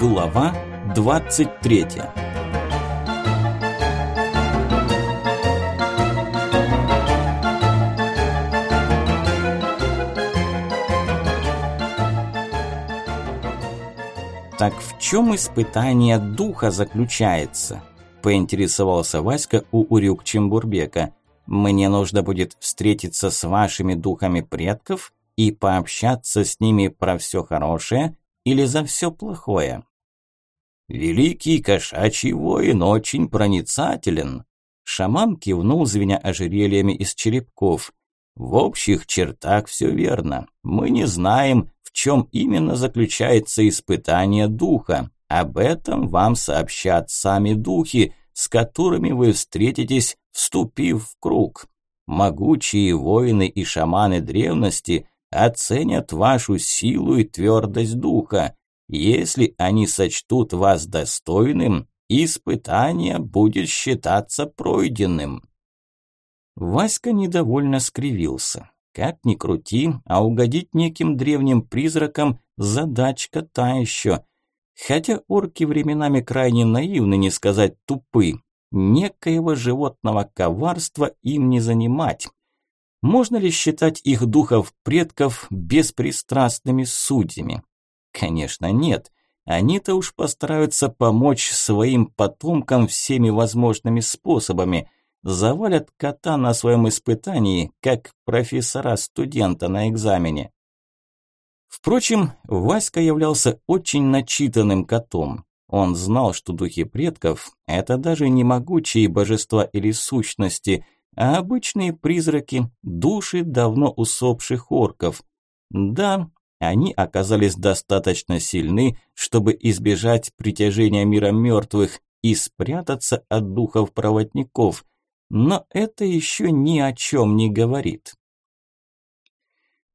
Глава 23 Так в чем испытание духа заключается? Поинтересовался Васька у Урюк Чембурбека. Мне нужно будет встретиться с вашими духами предков и пообщаться с ними про все хорошее или за все плохое. Великий кошачий воин очень проницателен. Шаман кивнул, звеня ожерельями из черепков. В общих чертах все верно. Мы не знаем, в чем именно заключается испытание духа. Об этом вам сообщат сами духи, с которыми вы встретитесь, вступив в круг. Могучие воины и шаманы древности оценят вашу силу и твердость духа. Если они сочтут вас достойным, испытание будет считаться пройденным. Васька недовольно скривился. Как ни крути, а угодить неким древним призракам задачка та еще. Хотя орки временами крайне наивны, не сказать тупы. Некоего животного коварства им не занимать. Можно ли считать их духов предков беспристрастными судьями? Конечно, нет. Они-то уж постараются помочь своим потомкам всеми возможными способами. Завалят кота на своем испытании, как профессора студента на экзамене. Впрочем, Васька являлся очень начитанным котом. Он знал, что духи предков – это даже не могучие божества или сущности – а обычные призраки – души давно усопших орков. Да, они оказались достаточно сильны, чтобы избежать притяжения мира мертвых и спрятаться от духов-проводников, но это еще ни о чем не говорит.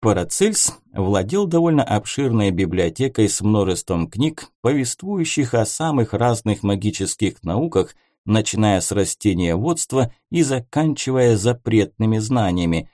Парацельс владел довольно обширной библиотекой с множеством книг, повествующих о самых разных магических науках – начиная с растениеводства и заканчивая запретными знаниями.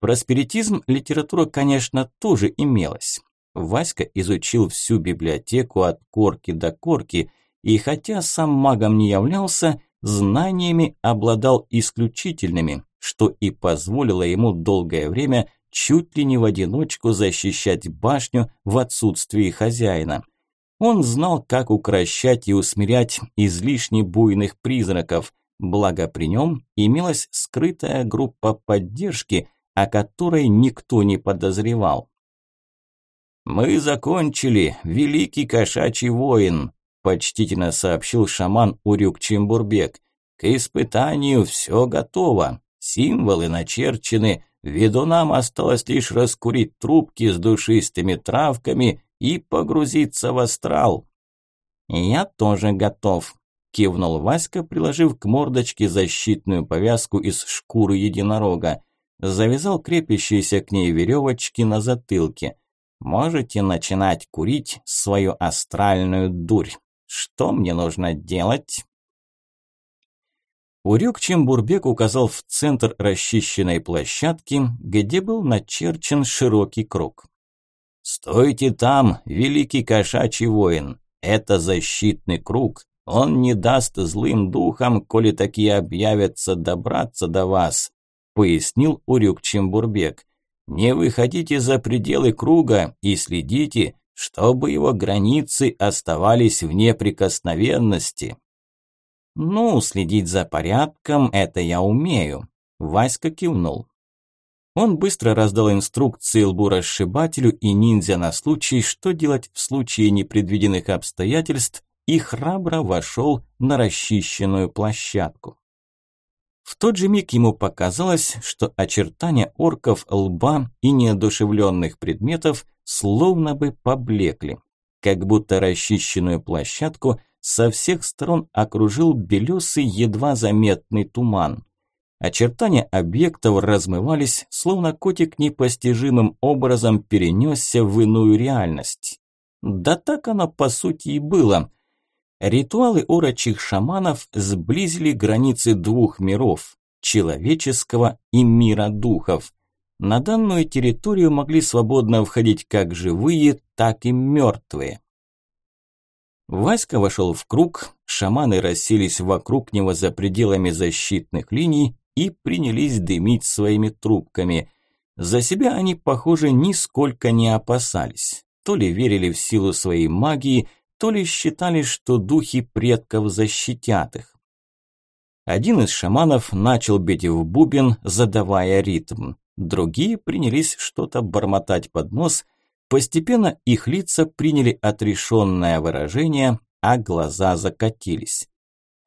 Просперитизм литература, конечно, тоже имелась. Васька изучил всю библиотеку от корки до корки, и хотя сам магом не являлся, знаниями обладал исключительными, что и позволило ему долгое время чуть ли не в одиночку защищать башню в отсутствии хозяина – он знал, как укращать и усмирять излишне буйных призраков, благо при нем имелась скрытая группа поддержки, о которой никто не подозревал. «Мы закончили, великий кошачий воин», – почтительно сообщил шаман Урюк Чембурбек. «К испытанию все готово, символы начерчены, ведунам осталось лишь раскурить трубки с душистыми травками и погрузиться в астрал. «Я тоже готов», – кивнул Васька, приложив к мордочке защитную повязку из шкуры единорога. Завязал крепящиеся к ней веревочки на затылке. «Можете начинать курить свою астральную дурь. Что мне нужно делать?» Урюк Чембурбек указал в центр расчищенной площадки, где был начерчен широкий круг. «Стойте там, великий кошачий воин! Это защитный круг. Он не даст злым духам, коли такие объявятся, добраться до вас», пояснил Урюк Чембурбек. «Не выходите за пределы круга и следите, чтобы его границы оставались в неприкосновенности». «Ну, следить за порядком – это я умею», – Васька кивнул. Он быстро раздал инструкции лбу-расшибателю и ниндзя на случай, что делать в случае непредвиденных обстоятельств, и храбро вошел на расчищенную площадку. В тот же миг ему показалось, что очертания орков, лба и неодушевленных предметов словно бы поблекли, как будто расчищенную площадку со всех сторон окружил белесый едва заметный туман. Очертания объектов размывались, словно котик непостижимым образом перенесся в иную реальность. Да так оно по сути и было. Ритуалы орочих шаманов сблизили границы двух миров – человеческого и мира духов. На данную территорию могли свободно входить как живые, так и мертвые. Васька вошел в круг, шаманы расселись вокруг него за пределами защитных линий и принялись дымить своими трубками. За себя они, похоже, нисколько не опасались. То ли верили в силу своей магии, то ли считали, что духи предков защитят их. Один из шаманов начал бить в бубен, задавая ритм. Другие принялись что-то бормотать под нос. Постепенно их лица приняли отрешенное выражение, а глаза закатились.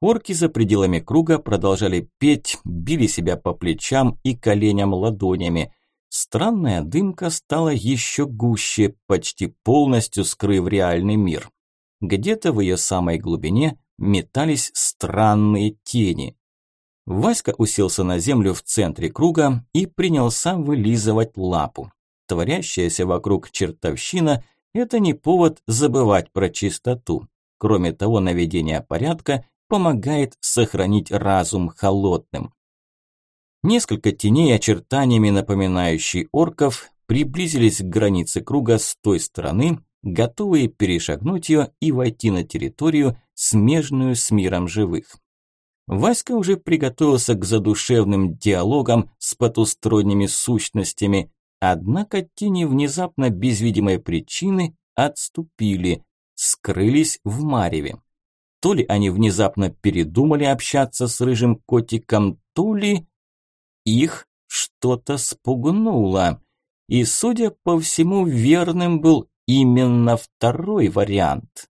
Орки за пределами круга продолжали петь, били себя по плечам и коленям ладонями. Странная дымка стала еще гуще, почти полностью скрыв реальный мир. Где-то в ее самой глубине метались странные тени. Васька уселся на землю в центре круга и принялся вылизывать лапу. Творящаяся вокруг чертовщина – это не повод забывать про чистоту. Кроме того, наведение порядка помогает сохранить разум холодным. Несколько теней, очертаниями напоминающие орков, приблизились к границе круга с той стороны, готовые перешагнуть ее и войти на территорию, смежную с миром живых. Васька уже приготовился к задушевным диалогам с потусторонними сущностями, однако тени внезапно без видимой причины отступили, скрылись в мареве. То ли они внезапно передумали общаться с рыжим котиком, то ли их что-то спугнуло. И, судя по всему, верным был именно второй вариант.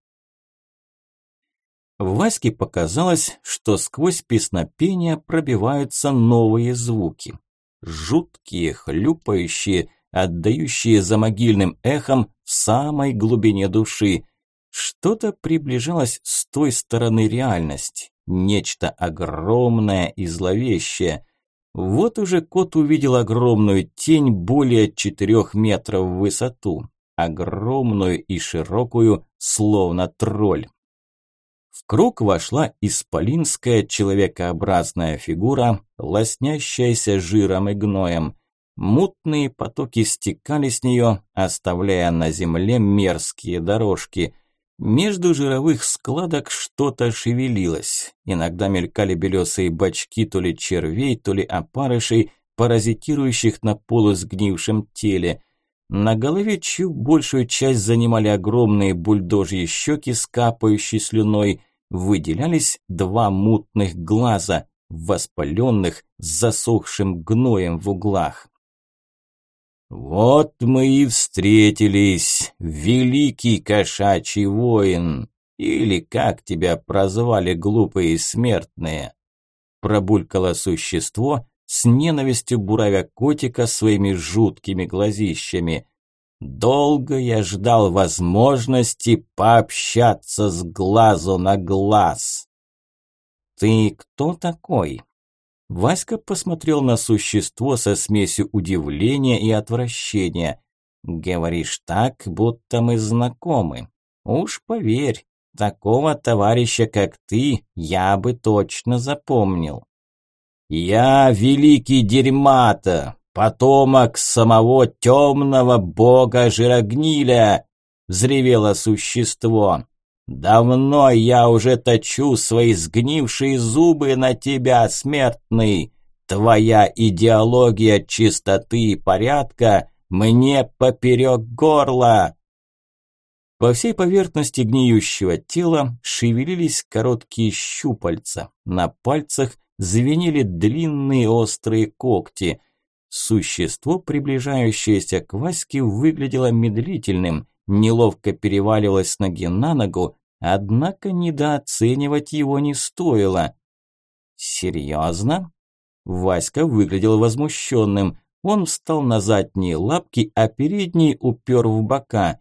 Ваське показалось, что сквозь песнопение пробиваются новые звуки. Жуткие, хлюпающие, отдающие за могильным эхом в самой глубине души. Что-то приближалось с той стороны реальности. Нечто огромное и зловещее. Вот уже кот увидел огромную тень более четырех метров в высоту огромную и широкую, словно тролль. В круг вошла исполинская человекообразная фигура, лоснящаяся жиром и гноем. Мутные потоки стекали с нее, оставляя на земле мерзкие дорожки. Между жировых складок что-то шевелилось. Иногда мелькали белесые бочки то ли червей, то ли опарышей, паразитирующих на полусгнившем теле – на голове чью большую часть занимали огромные бульдожьи щеки с капающей слюной, выделялись два мутных глаза, воспаленных, с засохшим гноем в углах. «Вот мы и встретились, великий кошачий воин, или как тебя прозвали глупые смертные?» Пробулькало существо, с ненавистью буравя котика своими жуткими глазищами. Долго я ждал возможности пообщаться с глазу на глаз. «Ты кто такой?» Васька посмотрел на существо со смесью удивления и отвращения. «Говоришь так, будто мы знакомы. Уж поверь, такого товарища, как ты, я бы точно запомнил». «Я великий дерьмата, потомок самого темного бога Жирогниля!» – взревело существо. «Давно я уже точу свои сгнившие зубы на тебя, смертный. Твоя идеология чистоты и порядка мне поперек горла!» По всей поверхности гниющего тела шевелились короткие щупальца. На пальцах звенели длинные острые когти. Существо, приближающееся к Ваське, выглядело медлительным, неловко переваливалось ноги на ногу, однако недооценивать его не стоило. «Серьезно?» Васька выглядел возмущенным. Он встал на задние лапки, а передние упер в бока.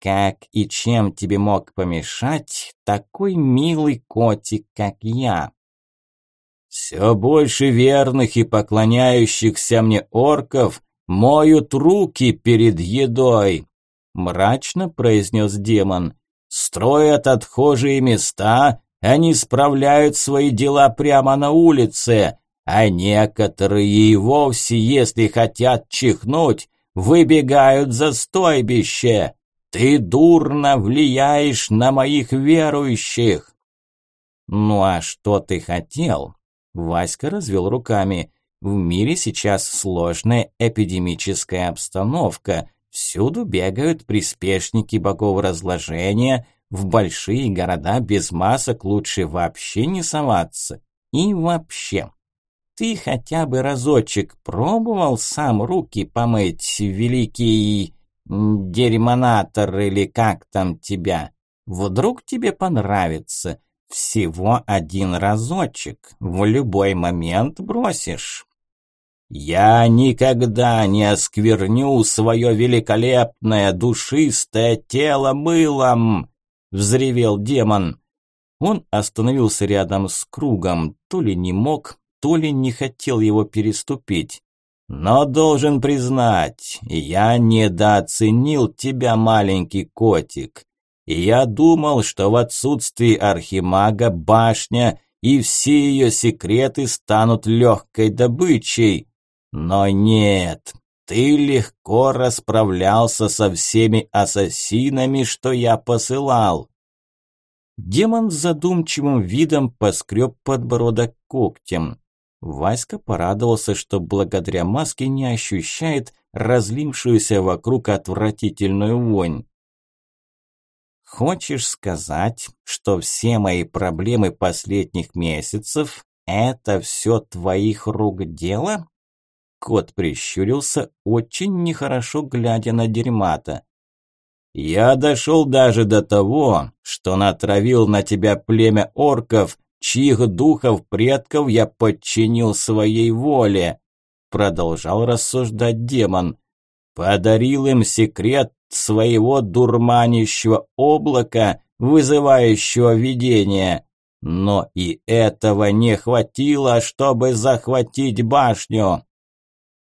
«Как и чем тебе мог помешать такой милый котик, как я?» Все больше верных и поклоняющихся мне орков моют руки перед едой, мрачно произнес демон. Строят отхожие места, они справляют свои дела прямо на улице, а некоторые и вовсе, если хотят чихнуть, выбегают за стойбище. Ты дурно влияешь на моих верующих!» «Ну а что ты хотел?» Васька развел руками. «В мире сейчас сложная эпидемическая обстановка. Всюду бегают приспешники богов разложения. В большие города без масок лучше вообще не соваться. И вообще, ты хотя бы разочек пробовал сам руки помыть, великий дерьмонатор или как там тебя? Вдруг тебе понравится? Всего один разочек, в любой момент бросишь. «Я никогда не оскверню свое великолепное душистое тело мылом!» – взревел демон. Он остановился рядом с кругом, то ли не мог, то ли не хотел его переступить. Но должен признать, я недооценил тебя, маленький котик. Я думал, что в отсутствии архимага башня и все ее секреты станут легкой добычей. Но нет, ты легко расправлялся со всеми ассасинами, что я посылал. Демон с задумчивым видом поскреб подбородок когтем. Васька порадовался, что благодаря маске не ощущает разлившуюся вокруг отвратительную вонь. «Хочешь сказать, что все мои проблемы последних месяцев – это все твоих рук дело?» Кот прищурился, очень нехорошо глядя на дерьмата. «Я дошел даже до того, что натравил на тебя племя орков, чьих духов предков я подчинил своей воле, продолжал рассуждать демон. Подарил им секрет своего дурманящего облака, вызывающего видение. Но и этого не хватило, чтобы захватить башню.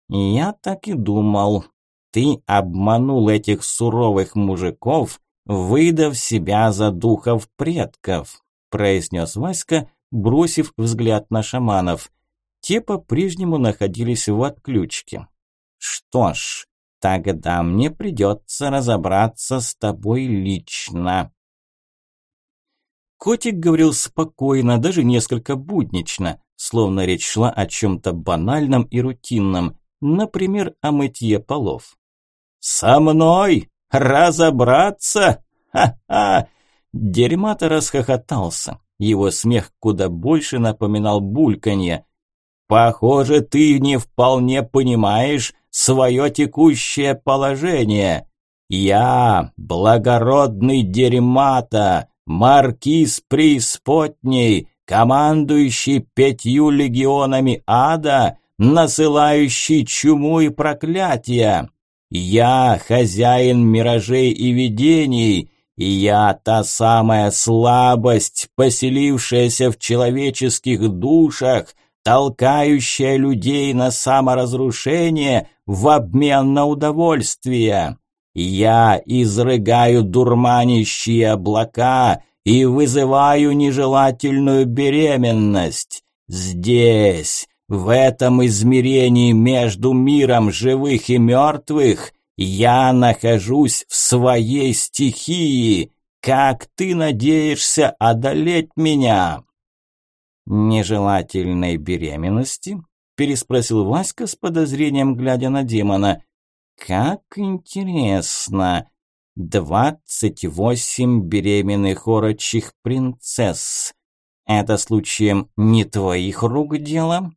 Я так и думал. Ты обманул этих суровых мужиков, выдав себя за духов предков произнес Васька, бросив взгляд на шаманов. Те по-прежнему находились в отключке. «Что ж, тогда мне придется разобраться с тобой лично». Котик говорил спокойно, даже несколько буднично, словно речь шла о чем-то банальном и рутинном, например, о мытье полов. «Со мной разобраться? Ха-ха! Дерьмато расхохотался. Его смех куда больше напоминал бульканье. «Похоже, ты не вполне понимаешь свое текущее положение. Я, благородный дерьмата, маркиз преисподней, командующий пятью легионами ада, насылающий чуму и проклятия. Я, хозяин миражей и видений, и я та самая слабость, поселившаяся в человеческих душах, толкающая людей на саморазрушение в обмен на удовольствие. Я изрыгаю дурманящие облака и вызываю нежелательную беременность. Здесь, в этом измерении между миром живых и мертвых, я нахожусь в своей стихии. Как ты надеешься одолеть меня? Нежелательной беременности? Переспросил Васька с подозрением, глядя на демона. Как интересно. Двадцать восемь беременных орочих принцесс. Это случаем не твоих рук дело?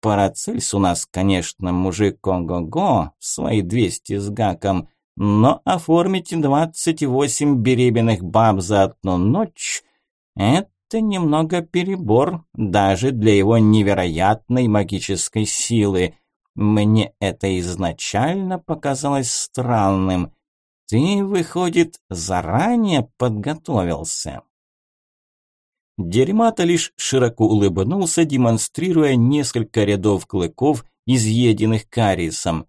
Парацельс у нас, конечно, мужик ого-го, свои двести с гаком, но оформить двадцать восемь беременных баб за одну ночь – это немного перебор, даже для его невероятной магической силы. Мне это изначально показалось странным. Ты, выходит, заранее подготовился. Дерьмата лишь широко улыбнулся, демонстрируя несколько рядов клыков, изъеденных кариесом.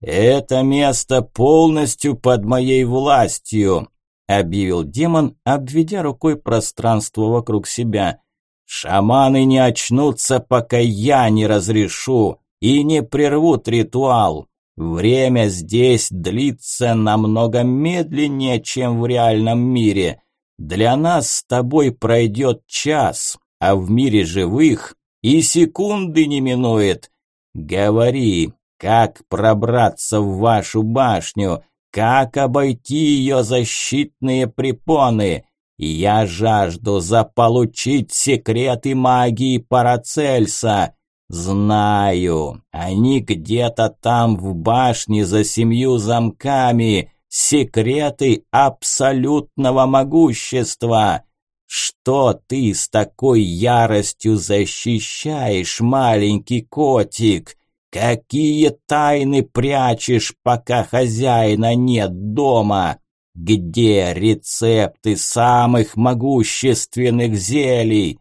«Это место полностью под моей властью», – объявил демон, обведя рукой пространство вокруг себя. «Шаманы не очнутся, пока я не разрешу и не прервут ритуал. Время здесь длится намного медленнее, чем в реальном мире. Для нас с тобой пройдет час, а в мире живых и секунды не минует. Говори, как пробраться в вашу башню, как обойти ее защитные препоны. Я жажду заполучить секреты магии Парацельса. Знаю, они где-то там в башне за семью замками. Секреты абсолютного могущества. Что ты с такой яростью защищаешь, маленький котик? Какие тайны прячешь, пока хозяина нет дома? Где рецепты самых могущественных зелий?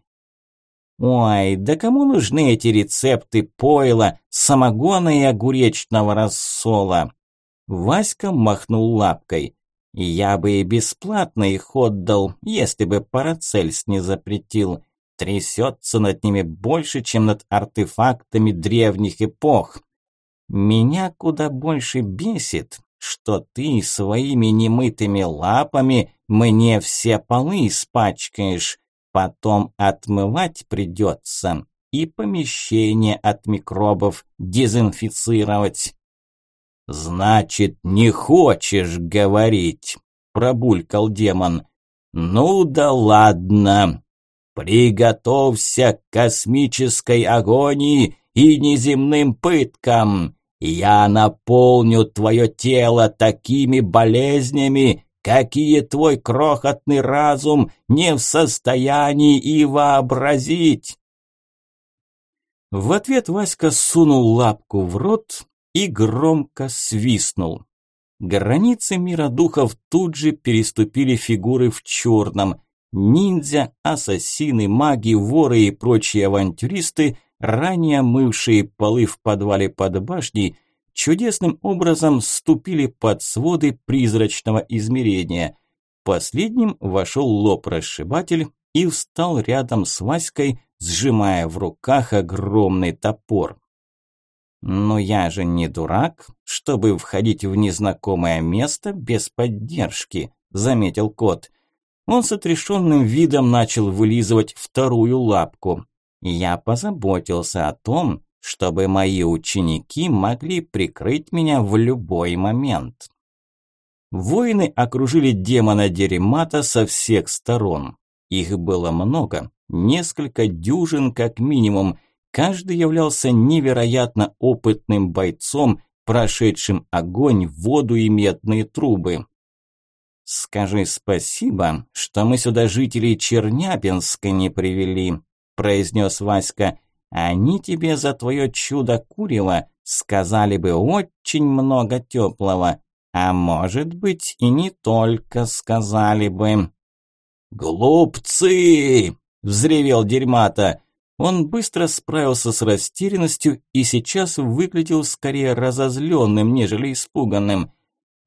Ой, да кому нужны эти рецепты пойла, самогона и огуречного рассола? Васька махнул лапкой. Я бы и бесплатно их отдал, если бы Парацельс не запретил. Трясется над ними больше, чем над артефактами древних эпох. Меня куда больше бесит, что ты своими немытыми лапами мне все полы испачкаешь. Потом отмывать придется и помещение от микробов дезинфицировать. «Значит, не хочешь говорить?» – пробулькал демон. «Ну да ладно. Приготовься к космической агонии и неземным пыткам. Я наполню твое тело такими болезнями, какие твой крохотный разум не в состоянии и вообразить». В ответ Васька сунул лапку в рот и громко свистнул. Границы мира духов тут же переступили фигуры в черном. Ниндзя, ассасины, маги, воры и прочие авантюристы, ранее мывшие полы в подвале под башней, чудесным образом ступили под своды призрачного измерения. Последним вошел лоб-расшибатель и встал рядом с Васькой, сжимая в руках огромный топор. Но я же не дурак, чтобы входить в незнакомое место без поддержки, заметил кот. Он с отрешенным видом начал вылизывать вторую лапку. Я позаботился о том, чтобы мои ученики могли прикрыть меня в любой момент. Воины окружили демона Деремата со всех сторон. Их было много, несколько дюжин как минимум, Каждый являлся невероятно опытным бойцом, прошедшим огонь, воду и медные трубы. «Скажи спасибо, что мы сюда жителей Чернябинска не привели», – произнес Васька. «Они тебе за твое чудо курева сказали бы очень много теплого, а может быть и не только сказали бы». «Глупцы!» – взревел дерьмата. Он быстро справился с растерянностью и сейчас выглядел скорее разозленным, нежели испуганным.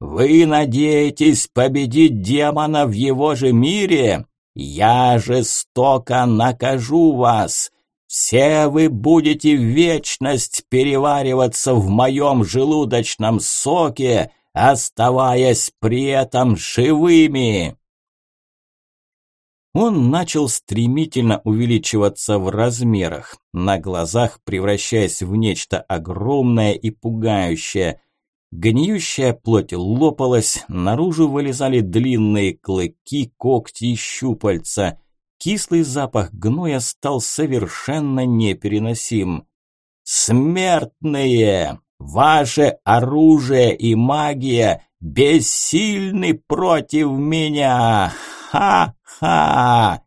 «Вы надеетесь победить демона в его же мире? Я жестоко накажу вас! Все вы будете вечность перевариваться в моем желудочном соке, оставаясь при этом живыми!» Он начал стремительно увеличиваться в размерах, на глазах превращаясь в нечто огромное и пугающее. Гниющая плоть лопалась, наружу вылезали длинные клыки, когти и щупальца. Кислый запах гноя стал совершенно непереносим. «Смертные! Ваше оружие и магия бессильны против меня! Ха!» Ха!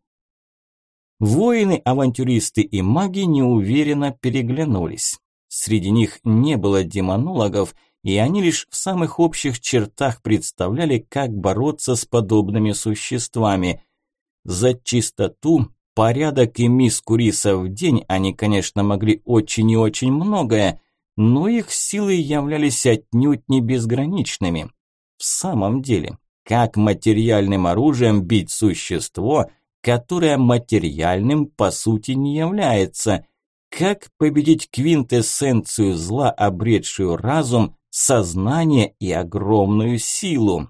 Воины, авантюристы и маги неуверенно переглянулись. Среди них не было демонологов, и они лишь в самых общих чертах представляли, как бороться с подобными существами. За чистоту, порядок и миску риса в день они, конечно, могли очень и очень многое, но их силы являлись отнюдь не безграничными. В самом деле, как материальным оружием бить существо, которое материальным по сути не является? Как победить квинтэссенцию зла, обретшую разум, сознание и огромную силу.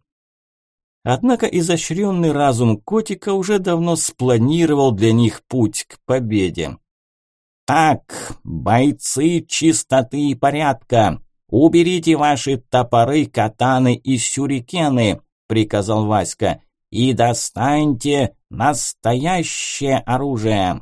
Однако изощренный разум котика уже давно спланировал для них путь к победе. «Так, бойцы чистоты и порядка, уберите ваши топоры, катаны и сюрикены», – приказал Васька, – «и достаньте настоящее оружие».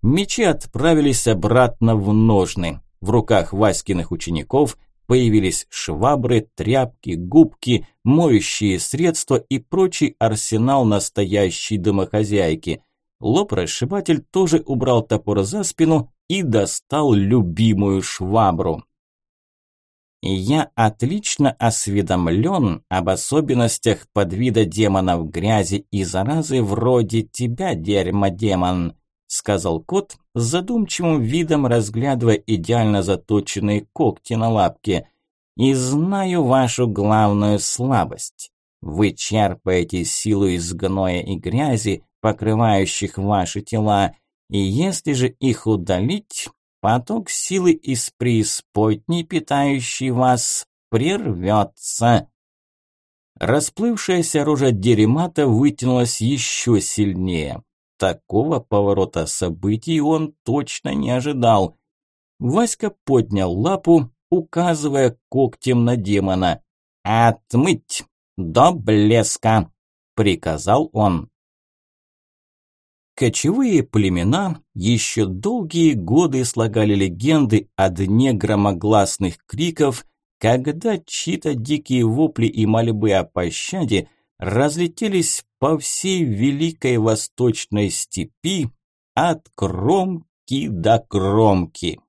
Мечи отправились обратно в ножны. В руках Васькиных учеников появились швабры, тряпки, губки, моющие средства и прочий арсенал настоящей домохозяйки. Лоб-расшибатель тоже убрал топор за спину и достал любимую швабру. Я отлично осведомлен об особенностях подвида демонов грязи и заразы вроде тебя, дерьмо-демон сказал кот с задумчивым видом, разглядывая идеально заточенные когти на лапке. «И знаю вашу главную слабость. Вы черпаете силу из гноя и грязи, покрывающих ваши тела, и если же их удалить, поток силы из преисподней, питающий вас, прервется». Расплывшаяся рожа деремата вытянулась еще сильнее. Такого поворота событий он точно не ожидал. Васька поднял лапу, указывая когтем на демона. «Отмыть! До блеска!» – приказал он. Кочевые племена еще долгие годы слагали легенды о дне громогласных криков, когда чьи-то дикие вопли и мольбы о пощаде – разлетелись по всей великой восточной степи от кромки до кромки.